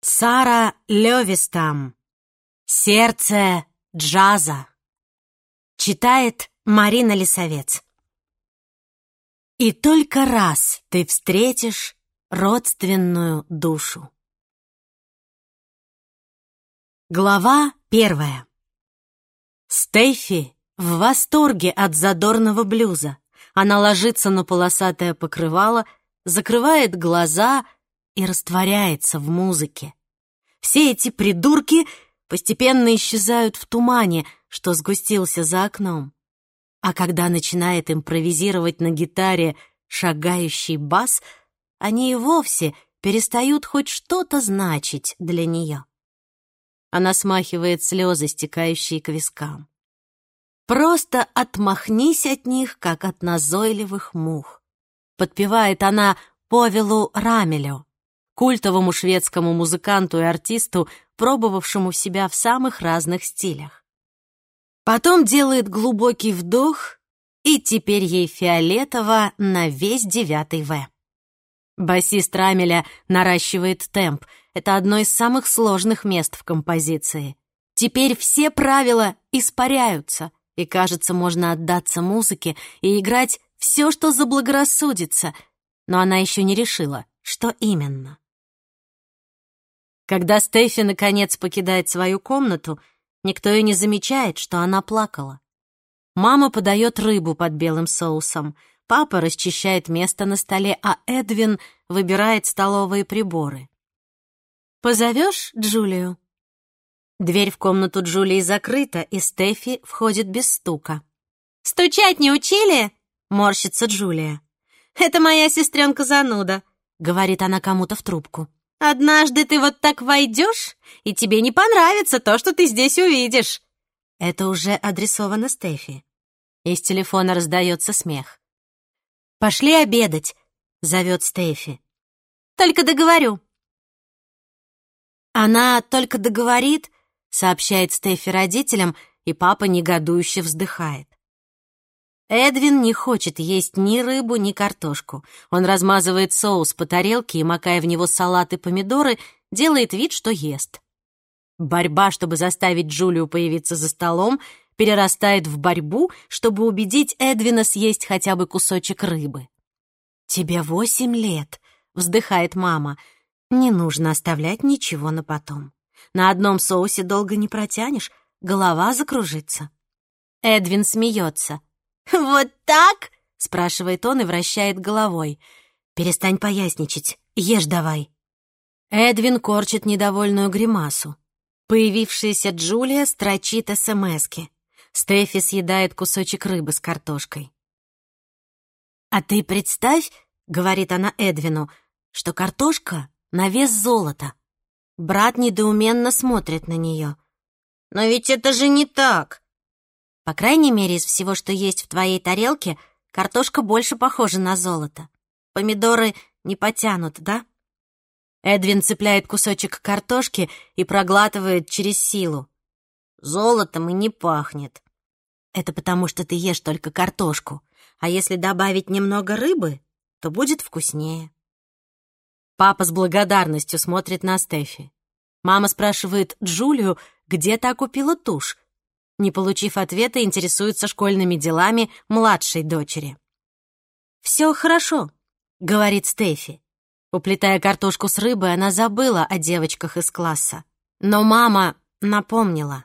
Сара Левистам. Сердце джаза. Читает Марина Лисовец. И только раз ты встретишь родственную душу. Глава первая. Стефи в восторге от задорного блюза. Она ложится на полосатое покрывало, закрывает глаза и растворяется в музыке. Все эти придурки постепенно исчезают в тумане, что сгустился за окном. А когда начинает импровизировать на гитаре шагающий бас, они и вовсе перестают хоть что-то значить для нее. Она смахивает слезы, стекающие к вискам. Просто отмахнись от них, как от назойливых мух. Подпевает она Повелу Рамелю, культовому шведскому музыканту и артисту, пробовавшему себя в самых разных стилях. Потом делает глубокий вдох, и теперь ей фиолетово на весь девятый В. Басист Рамеля наращивает темп. Это одно из самых сложных мест в композиции. Теперь все правила испаряются, и, кажется, можно отдаться музыке и играть все, что заблагорассудится, но она еще не решила, что именно. Когда Стефи наконец покидает свою комнату, никто и не замечает, что она плакала. Мама подает рыбу под белым соусом, папа расчищает место на столе, а Эдвин выбирает столовые приборы. «Позовешь Джулию?» Дверь в комнату Джулии закрыта, и Стефи входит без стука. «Стучать не учили?» — морщится Джулия. «Это моя сестренка зануда», — говорит она кому-то в трубку. Однажды ты вот так войдешь, и тебе не понравится то, что ты здесь увидишь. Это уже адресовано Стефи. Из телефона раздается смех. «Пошли обедать», — зовет Стефи. «Только договорю». «Она только договорит», — сообщает Стефи родителям, и папа негодующе вздыхает. Эдвин не хочет есть ни рыбу, ни картошку. Он размазывает соус по тарелке и, макая в него салат и помидоры, делает вид, что ест. Борьба, чтобы заставить Джулию появиться за столом, перерастает в борьбу, чтобы убедить Эдвина съесть хотя бы кусочек рыбы. «Тебе восемь лет», — вздыхает мама. «Не нужно оставлять ничего на потом. На одном соусе долго не протянешь, голова закружится». Эдвин смеется. «Вот так?» — спрашивает он и вращает головой. «Перестань поясничать, ешь давай». Эдвин корчит недовольную гримасу. Появившаяся Джулия строчит СМСки. Стефи съедает кусочек рыбы с картошкой. «А ты представь, — говорит она Эдвину, — что картошка на вес золота». Брат недоуменно смотрит на нее. «Но ведь это же не так!» По крайней мере, из всего, что есть в твоей тарелке, картошка больше похожа на золото. Помидоры не потянут, да? Эдвин цепляет кусочек картошки и проглатывает через силу. Золотом и не пахнет. Это потому, что ты ешь только картошку. А если добавить немного рыбы, то будет вкуснее. Папа с благодарностью смотрит на Стефи. Мама спрашивает Джулию, где та купила тушь, не получив ответа, интересуется школьными делами младшей дочери. «Все хорошо», — говорит Стефи. Уплетая картошку с рыбой, она забыла о девочках из класса. Но мама напомнила.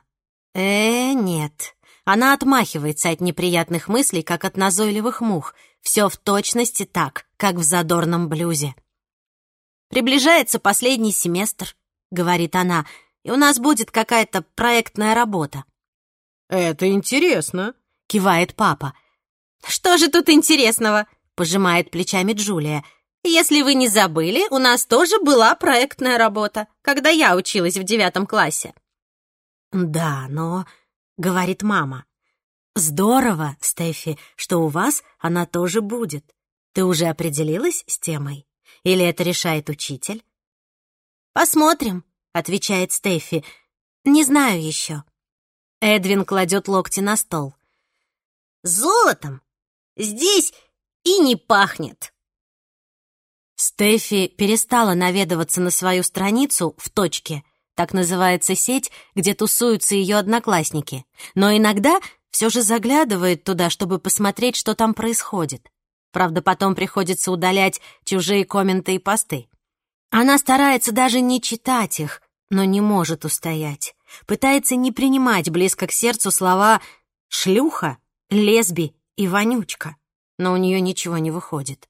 «Э, нет». Она отмахивается от неприятных мыслей, как от назойливых мух. Все в точности так, как в задорном блюзе. «Приближается последний семестр», — говорит она, «и у нас будет какая-то проектная работа. «Это интересно», — кивает папа. «Что же тут интересного?» — пожимает плечами Джулия. «Если вы не забыли, у нас тоже была проектная работа, когда я училась в девятом классе». «Да, но...» — говорит мама. «Здорово, Стефи, что у вас она тоже будет. Ты уже определилась с темой? Или это решает учитель?» «Посмотрим», — отвечает Стефи. «Не знаю еще». Эдвин кладет локти на стол. «Золотом здесь и не пахнет». Стефи перестала наведываться на свою страницу в точке. Так называется сеть, где тусуются ее одноклассники. Но иногда все же заглядывает туда, чтобы посмотреть, что там происходит. Правда, потом приходится удалять чужие комменты и посты. Она старается даже не читать их, но не может устоять. Пытается не принимать близко к сердцу слова «шлюха», «лесби» и «вонючка». Но у нее ничего не выходит.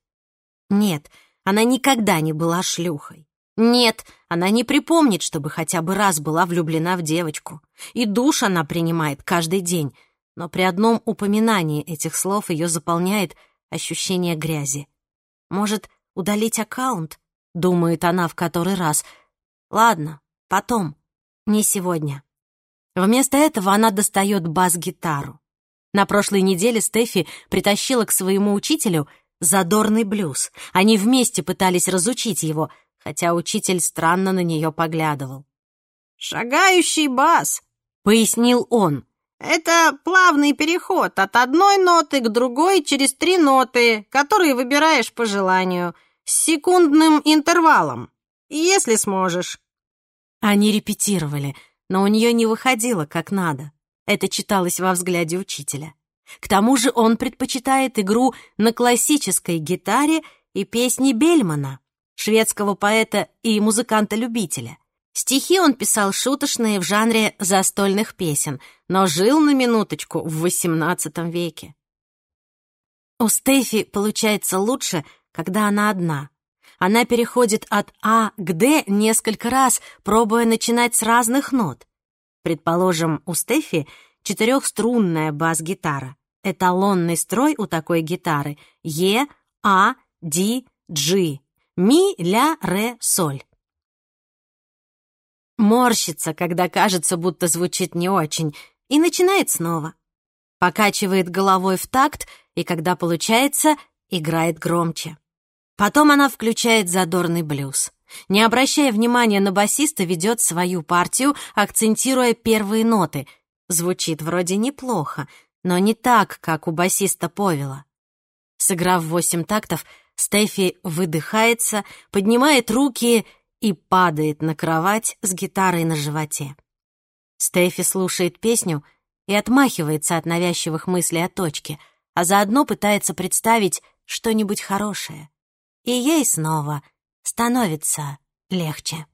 Нет, она никогда не была шлюхой. Нет, она не припомнит, чтобы хотя бы раз была влюблена в девочку. И душ она принимает каждый день. Но при одном упоминании этих слов ее заполняет ощущение грязи. Может, удалить аккаунт? Думает она в который раз. Ладно, потом. Не сегодня. Вместо этого она достает бас-гитару. На прошлой неделе Стефи притащила к своему учителю задорный блюз. Они вместе пытались разучить его, хотя учитель странно на нее поглядывал. «Шагающий бас», — пояснил он. «Это плавный переход от одной ноты к другой через три ноты, которые выбираешь по желанию, с секундным интервалом, если сможешь». Они репетировали, но у нее не выходило как надо. Это читалось во взгляде учителя. К тому же он предпочитает игру на классической гитаре и песни Бельмана, шведского поэта и музыканта-любителя. Стихи он писал шуточные в жанре застольных песен, но жил на минуточку в XVIII веке. У Стефи получается лучше, когда она одна. Она переходит от А к Д несколько раз, пробуя начинать с разных нот. Предположим, у Стефи четырехструнная бас-гитара. Эталонный строй у такой гитары — Е, А, Ди, Джи, Ми, Ля, Ре, Соль. Морщится, когда кажется, будто звучит не очень, и начинает снова. Покачивает головой в такт, и когда получается, играет громче. Потом она включает задорный блюз. Не обращая внимания на басиста, ведет свою партию, акцентируя первые ноты. Звучит вроде неплохо, но не так, как у басиста Повела. Сыграв восемь тактов, Стефи выдыхается, поднимает руки и падает на кровать с гитарой на животе. Стефи слушает песню и отмахивается от навязчивых мыслей о точке, а заодно пытается представить что-нибудь хорошее и ей снова становится легче.